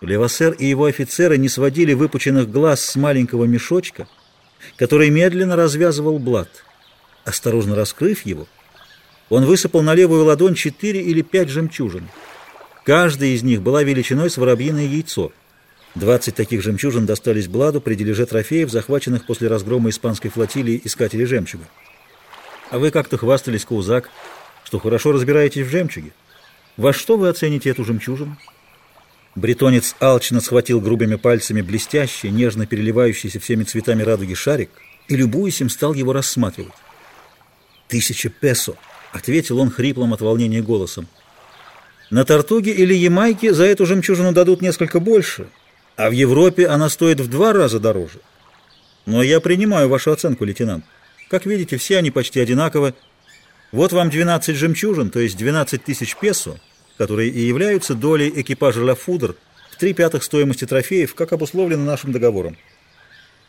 Левосер и его офицеры не сводили выпученных глаз с маленького мешочка, который медленно развязывал блат. Осторожно раскрыв его, он высыпал на левую ладонь четыре или пять жемчужин. Каждая из них была величиной с воробьиное яйцо. Двадцать таких жемчужин достались Бладу при дележе трофеев, захваченных после разгрома испанской флотилии искателей жемчуга. А вы как-то хвастались, Каузак, что хорошо разбираетесь в жемчуге. Во что вы оцените эту жемчужину? Бретонец алчно схватил грубыми пальцами блестящий, нежно переливающийся всеми цветами радуги шарик и, любуясь им, стал его рассматривать. «Тысяча песо!» — ответил он хриплым от волнения голосом. На Тартуге или Ямайке за эту жемчужину дадут несколько больше, а в Европе она стоит в два раза дороже. Но я принимаю вашу оценку, лейтенант. Как видите, все они почти одинаковы. Вот вам 12 жемчужин, то есть 12 тысяч песо, которые и являются долей экипажа «Ла Фудр» в три пятых стоимости трофеев, как обусловлено нашим договором.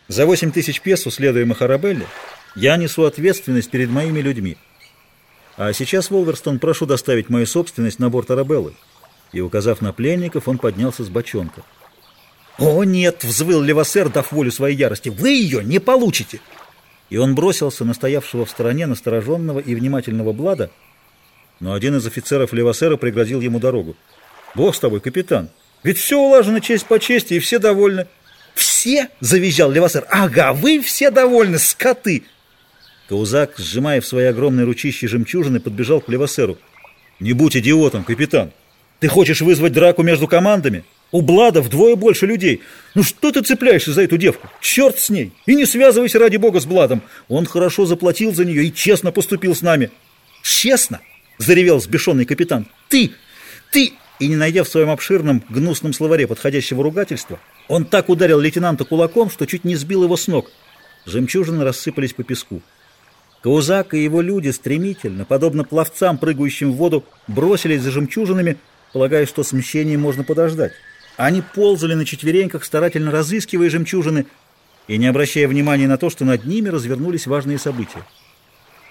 За 8 тысяч песо, следуя Махарабелле, я несу ответственность перед моими людьми. А сейчас, Волверстон, прошу доставить мою собственность на борт Арабеллы». И, указав на пленников, он поднялся с бочонка. «О, нет!» — взвыл Левасер, дав волю своей ярости. «Вы ее не получите!» И он бросился на стоявшего в стороне настороженного и внимательного Блада, но один из офицеров Левасера преградил ему дорогу. «Бог с тобой, капитан! Ведь все улажено честь по чести, и все довольны!» «Все?» — завизжал Левасер. «Ага, вы все довольны, скоты!» Каузак, сжимая в свои огромные ручищи жемчужины, подбежал к Левосеру. «Не будь идиотом, капитан! Ты хочешь вызвать драку между командами? У Блада вдвое больше людей. Ну что ты цепляешься за эту девку? Черт с ней! И не связывайся ради бога с Бладом. Он хорошо заплатил за нее и честно поступил с нами». «Честно?» — заревел сбешенный капитан. «Ты! Ты!» И не найдя в своем обширном, гнусном словаре подходящего ругательства, он так ударил лейтенанта кулаком, что чуть не сбил его с ног. Жемчужины рассыпались по песку. Каузак и его люди стремительно, подобно пловцам, прыгающим в воду, бросились за жемчужинами, полагая, что с мщением можно подождать. Они ползали на четвереньках, старательно разыскивая жемчужины, и не обращая внимания на то, что над ними развернулись важные события.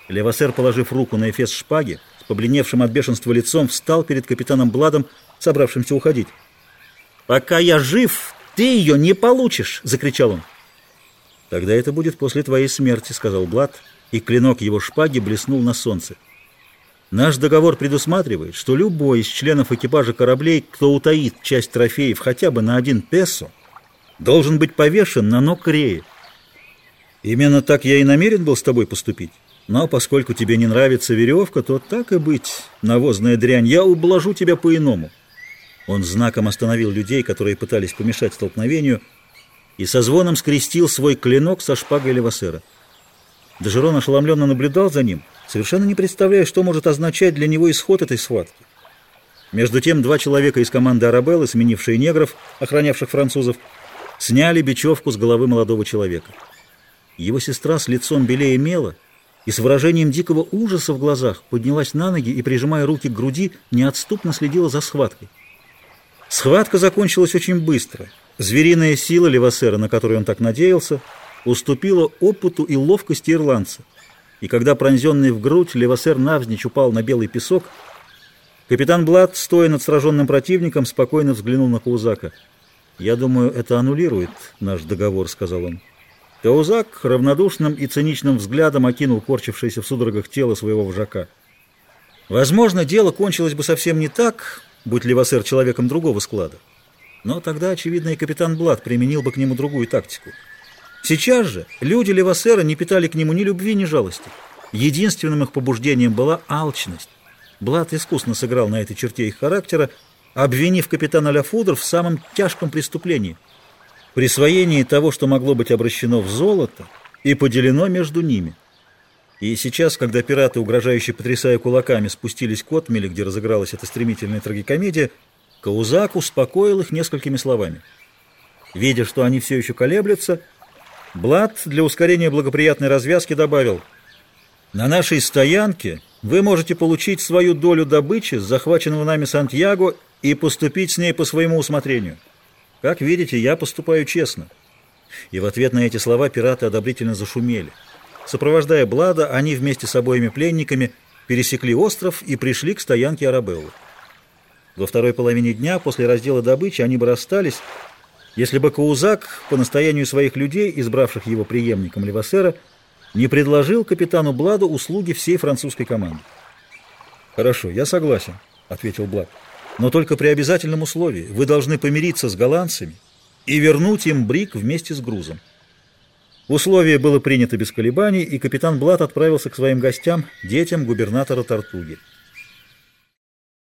Левосер, положив руку на эфес шпаги, побледневшим от бешенства лицом, встал перед капитаном Бладом, собравшимся уходить. «Пока я жив, ты ее не получишь!» — закричал он. «Тогда это будет после твоей смерти», — сказал Блад, — и клинок его шпаги блеснул на солнце. Наш договор предусматривает, что любой из членов экипажа кораблей, кто утаит часть трофеев хотя бы на один песо, должен быть повешен на ног Реи. Именно так я и намерен был с тобой поступить. Но поскольку тебе не нравится веревка, то так и быть, навозная дрянь, я ублажу тебя по-иному. Он знаком остановил людей, которые пытались помешать столкновению, и со звоном скрестил свой клинок со шпагой Левасера. Дежерон ошеломленно наблюдал за ним, совершенно не представляя, что может означать для него исход этой схватки. Между тем, два человека из команды Арабеллы, сменившие негров, охранявших французов, сняли бечевку с головы молодого человека. Его сестра с лицом белее мела и с выражением дикого ужаса в глазах поднялась на ноги и, прижимая руки к груди, неотступно следила за схваткой. Схватка закончилась очень быстро. Звериная сила Левасера, на которую он так надеялся, уступила опыту и ловкости ирландца. И когда пронзенный в грудь Левосер навзничь упал на белый песок, капитан Блад, стоя над сраженным противником, спокойно взглянул на Каузака. «Я думаю, это аннулирует наш договор», — сказал он. Каузак равнодушным и циничным взглядом окинул корчившееся в судорогах тело своего вожака. Возможно, дело кончилось бы совсем не так, будь Левосер человеком другого склада. Но тогда, очевидно, и капитан Блад применил бы к нему другую тактику — Сейчас же люди Левасера не питали к нему ни любви, ни жалости. Единственным их побуждением была алчность. Блад искусно сыграл на этой черте их характера, обвинив капитана Ляфудр в самом тяжком преступлении – присвоении того, что могло быть обращено в золото и поделено между ними. И сейчас, когда пираты, угрожающие потрясая кулаками, спустились к отмеле, где разыгралась эта стремительная трагикомедия, Каузак успокоил их несколькими словами. Видя, что они все еще колеблются – Блад для ускорения благоприятной развязки добавил, «На нашей стоянке вы можете получить свою долю добычи с захваченного нами Сантьяго и поступить с ней по своему усмотрению. Как видите, я поступаю честно». И в ответ на эти слова пираты одобрительно зашумели. Сопровождая Блада, они вместе с обоими пленниками пересекли остров и пришли к стоянке Арабеллы. Во второй половине дня после раздела добычи они бы расстались, если бы Каузак, по настоянию своих людей, избравших его преемником Левасера, не предложил капитану Бладу услуги всей французской команды. «Хорошо, я согласен», — ответил Блад. «Но только при обязательном условии. Вы должны помириться с голландцами и вернуть им брик вместе с грузом». Условие было принято без колебаний, и капитан Блад отправился к своим гостям, детям губернатора Тартуги.